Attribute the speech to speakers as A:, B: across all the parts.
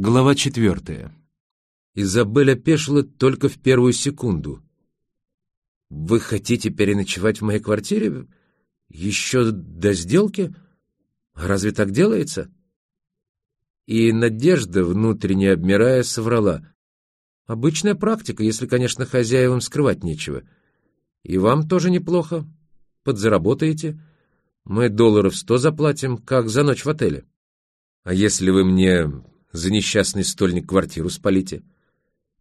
A: Глава четвертая. Изабель опешила только в первую секунду. «Вы хотите переночевать в моей квартире? Еще до сделки? Разве так делается?» И Надежда, внутренне обмирая, соврала. «Обычная практика, если, конечно, хозяевам скрывать нечего. И вам тоже неплохо. Подзаработаете. Мы долларов сто заплатим, как за ночь в отеле. А если вы мне за несчастный стольник квартиру спалите?»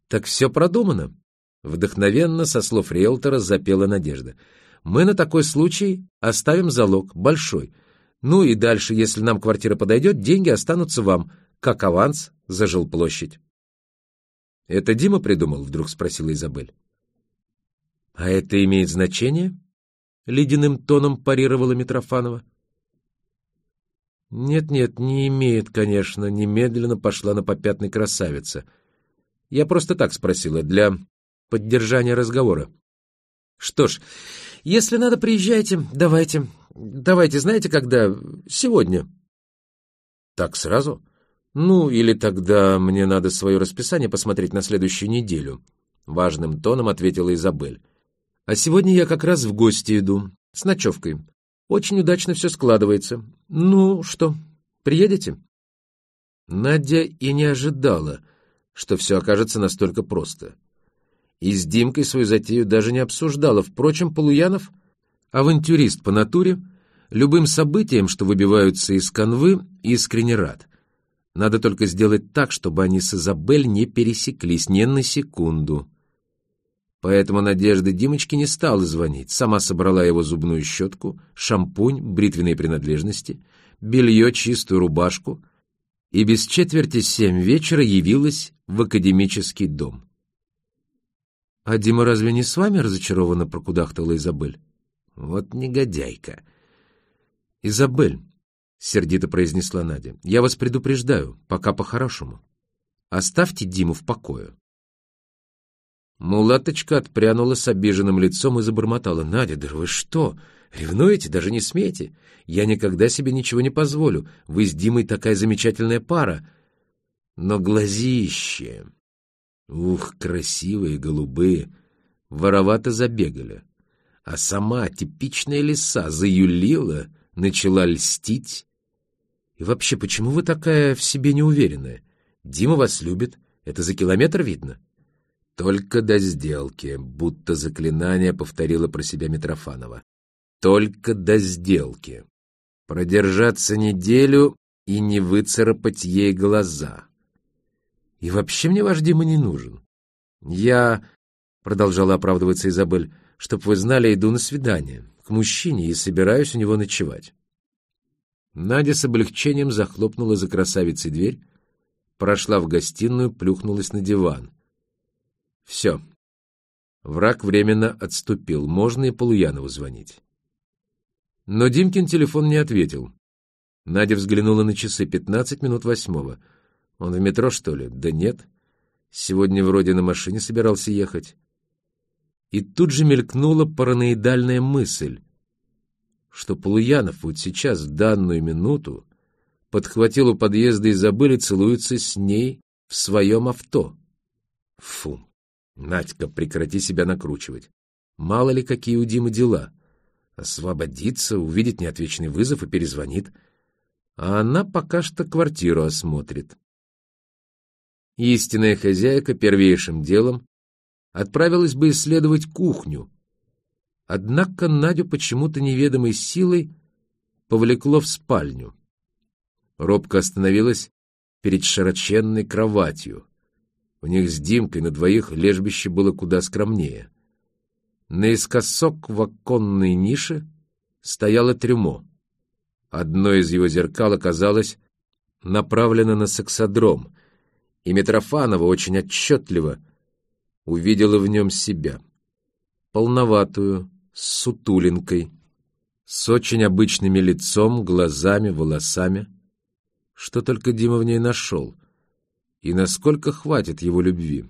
A: «Так все продумано», — вдохновенно со слов риэлтора запела Надежда. «Мы на такой случай оставим залог, большой. Ну и дальше, если нам квартира подойдет, деньги останутся вам, как аванс за жилплощадь». «Это Дима придумал?» — вдруг спросила Изабель. «А это имеет значение?» — ледяным тоном парировала Митрофанова. «Нет-нет, не имеет, конечно», — немедленно пошла на попятный красавица — я просто так спросила, для поддержания разговора. Что ж, если надо, приезжайте, давайте. Давайте, знаете, когда? Сегодня. Так сразу? Ну, или тогда мне надо свое расписание посмотреть на следующую неделю. Важным тоном ответила Изабель. А сегодня я как раз в гости иду, с ночевкой. Очень удачно все складывается. Ну, что, приедете? Надя и не ожидала — что все окажется настолько просто. И с Димкой свою затею даже не обсуждала. Впрочем, Полуянов, авантюрист по натуре, любым событиям, что выбиваются из канвы, искренне рад. Надо только сделать так, чтобы они с Изабель не пересеклись ни на секунду. Поэтому Надежда Димочке не стала звонить. Сама собрала его зубную щетку, шампунь, бритвенные принадлежности, белье, чистую рубашку — и без четверти семь вечера явилась в академический дом. «А Дима разве не с вами?» — разочарованно прокудахтала Изабель. «Вот негодяйка!» «Изабель», — сердито произнесла Надя, — «я вас предупреждаю, пока по-хорошему. Оставьте Диму в покое». Мулаточка отпрянула с обиженным лицом и забормотала. «Надя, да вы что? Ревнуете? Даже не смейте. Я никогда себе ничего не позволю. Вы с Димой такая замечательная пара. Но глазище... Ух, красивые, голубые. Воровато забегали. А сама типичная лиса заюлила, начала льстить. И вообще, почему вы такая в себе неуверенная? Дима вас любит. Это за километр видно. Только до сделки, будто заклинание повторила про себя Митрофанова. Только до сделки. Продержаться неделю и не выцарапать ей глаза. И вообще мне ваш Дима не нужен. Я, — продолжала оправдываться Изабель, — чтоб вы знали, иду на свидание к мужчине и собираюсь у него ночевать. Надя с облегчением захлопнула за красавицей дверь, прошла в гостиную, плюхнулась на диван. Все. Враг временно отступил, можно и Полуянову звонить. Но Димкин телефон не ответил. Надя взглянула на часы. Пятнадцать минут восьмого. Он в метро, что ли? Да нет. Сегодня вроде на машине собирался ехать. И тут же мелькнула параноидальная мысль, что Полуянов вот сейчас, в данную минуту, подхватил у подъезда и целуется с ней в своем авто. Фу! Надька, прекрати себя накручивать. Мало ли, какие у Димы дела освободится, увидит неотвеченный вызов и перезвонит. А она пока что квартиру осмотрит. Истинная хозяйка первейшим делом отправилась бы исследовать кухню. Однако Надю почему-то неведомой силой повлекло в спальню. Робко остановилась перед широченной кроватью. У них с Димкой на двоих лежбище было куда скромнее. Наискосок в оконной нише стояло трюмо. Одно из его зеркал оказалось направлено на сексодром, и Митрофанова очень отчетливо увидела в нем себя. Полноватую, с сутулинкой, с очень обычными лицом, глазами, волосами. Что только Дима в ней нашел, и насколько хватит его любви.